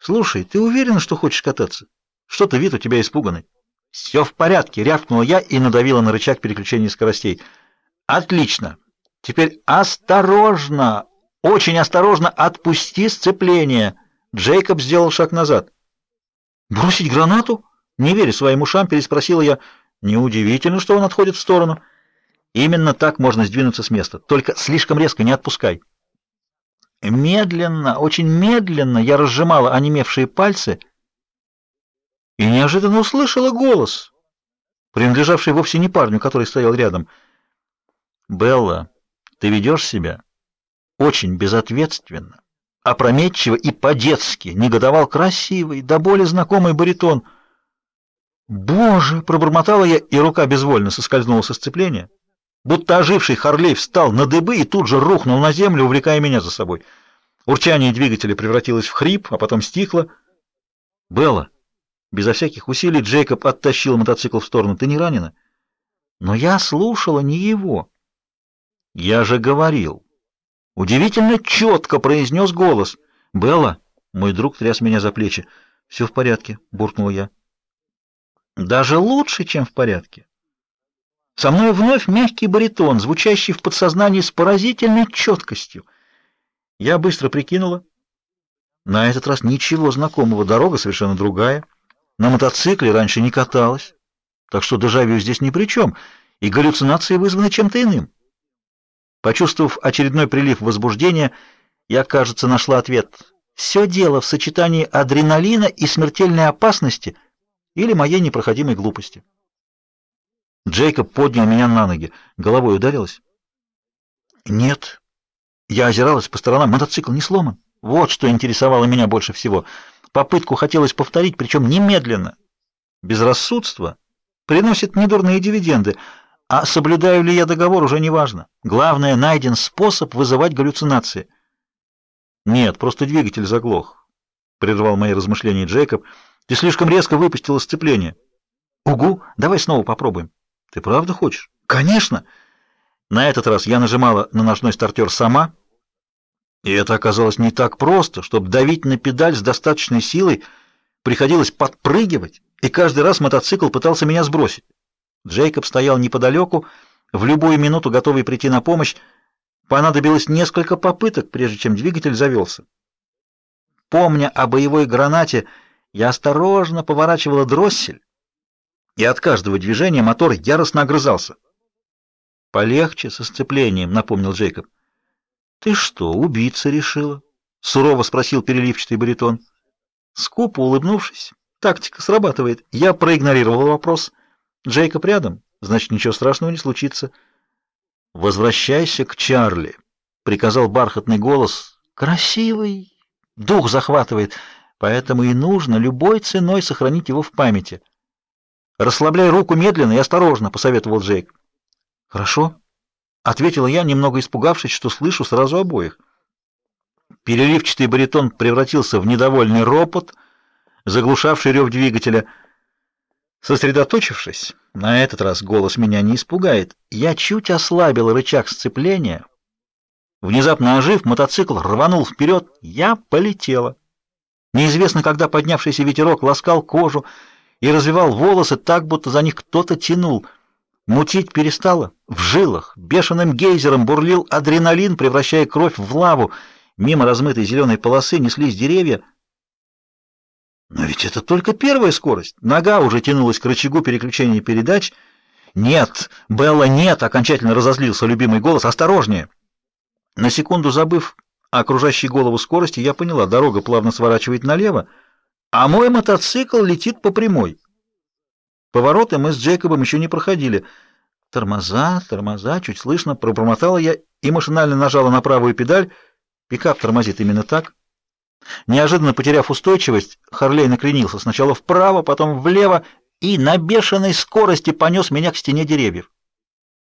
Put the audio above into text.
Слушай, ты уверен, что хочешь кататься? Что-то вид у тебя испуганный. Все в порядке, рявкнула я и надавила на рычаг переключения скоростей. Отлично. Теперь осторожно, очень осторожно отпусти сцепление. Джейкоб сделал шаг назад. Бросить гранату? Не веря своим ушам, переспросила я. Неудивительно, что он отходит в сторону. Именно так можно сдвинуться с места. Только слишком резко не отпускай. Медленно, очень медленно я разжимала онемевшие пальцы и неожиданно услышала голос, принадлежавший вовсе не парню, который стоял рядом. «Белла, ты ведешь себя очень безответственно, опрометчиво и по-детски», — негодовал красивый, до боли знакомый баритон. «Боже!» — пробормотала я, и рука безвольно соскользнула со сцепления. Будто оживший Харлей встал на дыбы и тут же рухнул на землю, увлекая меня за собой. Урчание двигателя превратилось в хрип, а потом стихло. «Белла!» Безо всяких усилий Джейкоб оттащил мотоцикл в сторону. «Ты не ранена?» Но я слушала не его. «Я же говорил!» Удивительно четко произнес голос. «Белла!» Мой друг тряс меня за плечи. «Все в порядке», — буркнул я. «Даже лучше, чем в порядке». Со мной вновь мягкий баритон, звучащий в подсознании с поразительной четкостью. Я быстро прикинула. На этот раз ничего знакомого, дорога совершенно другая. На мотоцикле раньше не каталась, так что дежавю здесь ни при чем, и галлюцинации вызваны чем-то иным. Почувствовав очередной прилив возбуждения, я, кажется, нашла ответ. Все дело в сочетании адреналина и смертельной опасности или моей непроходимой глупости. Джейкоб поднял меня на ноги. Головой ударилась? Нет. Я озиралась по сторонам. Мотоцикл не сломан. Вот что интересовало меня больше всего. Попытку хотелось повторить, причем немедленно. Безрассудство приносит недурные дивиденды, а соблюдаю ли я договор, уже не важно. Главное, найден способ вызывать галлюцинации. Нет, просто двигатель заглох, прервал мои размышления Джейкоб. Ты слишком резко выпустила сцепление. Угу, давай снова попробуем. Ты правда хочешь? Конечно. На этот раз я нажимала на ножной стартер сама, и это оказалось не так просто, чтобы давить на педаль с достаточной силой, приходилось подпрыгивать, и каждый раз мотоцикл пытался меня сбросить. Джейкоб стоял неподалеку, в любую минуту готовый прийти на помощь. Понадобилось несколько попыток, прежде чем двигатель завелся. Помня о боевой гранате, я осторожно поворачивала дроссель, и от каждого движения мотор яростно огрызался. «Полегче со сцеплением», — напомнил Джейкоб. «Ты что, убийца решила?» — сурово спросил переливчатый баритон. Скупо улыбнувшись, тактика срабатывает. Я проигнорировал вопрос. Джейкоб рядом, значит, ничего страшного не случится. «Возвращайся к Чарли», — приказал бархатный голос. «Красивый, дух захватывает, поэтому и нужно любой ценой сохранить его в памяти». Расслабляй руку медленно и осторожно, посоветовал Джейк. Хорошо, ответила я, немного испугавшись, что слышу сразу обоих. Переливчатый баритон превратился в недовольный ропот, заглушавший рев двигателя. Сосредоточившись, на этот раз голос меня не испугает. Я чуть ослабил рычаг сцепления. Внезапно ожив, мотоцикл рванул вперед. Я полетела. Неизвестно, когда поднявшийся ветерок ласкал кожу, и развивал волосы так, будто за них кто-то тянул. Мутить перестало. В жилах бешеным гейзером бурлил адреналин, превращая кровь в лаву. Мимо размытой зеленой полосы неслись деревья. Но ведь это только первая скорость. Нога уже тянулась к рычагу переключения передач. «Нет! Белла, нет!» — окончательно разозлился любимый голос. «Осторожнее!» На секунду забыв о окружающей голову скорости, я поняла, дорога плавно сворачивает налево, а мой мотоцикл летит по прямой. Повороты мы с Джейкобом еще не проходили. Тормоза, тормоза, чуть слышно, пробормотала я и машинально нажала на правую педаль. Пикап тормозит именно так. Неожиданно потеряв устойчивость, Харлей накренился сначала вправо, потом влево и на бешеной скорости понес меня к стене деревьев.